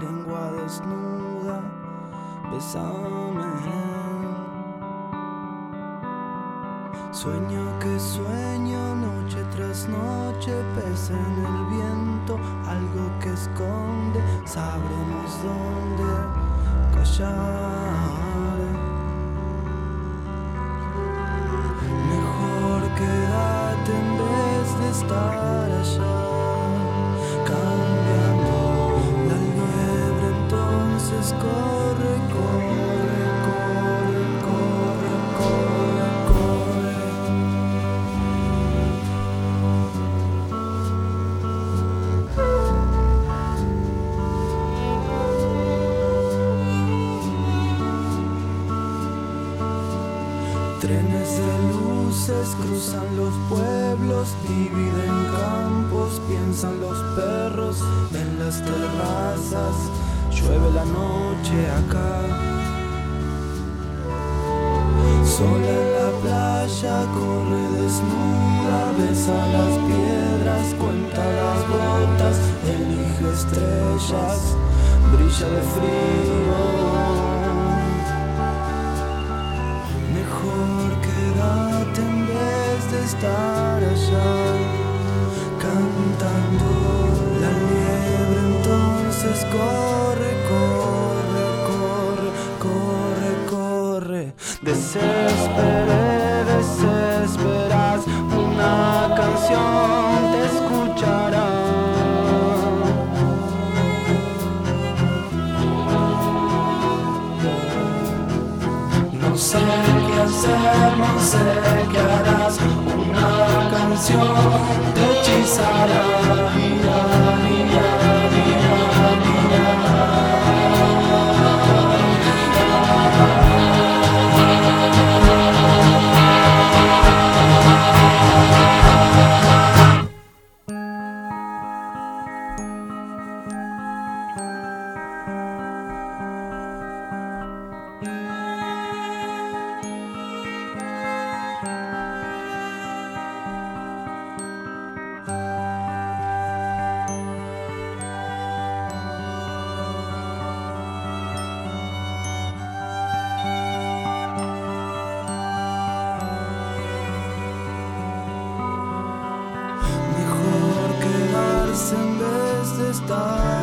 lengua desnuda, besame. Sueño que sueño noche tras noche, pesa en el viento, algo que esconde, sabremos dónde callar. Trenes de luces cruzan los pueblos, dividen campos, piensan los perros en las terrazas, llueve la noche acá. Sola en la playa corre desnuda, besa las piedras, cuenta las botas, elige estrellas, brilla de frío. Desesperé, desesperas. Una canción te escuchará. No sé qué hacer, no sé qué harás. Una canción te hechizará. this done?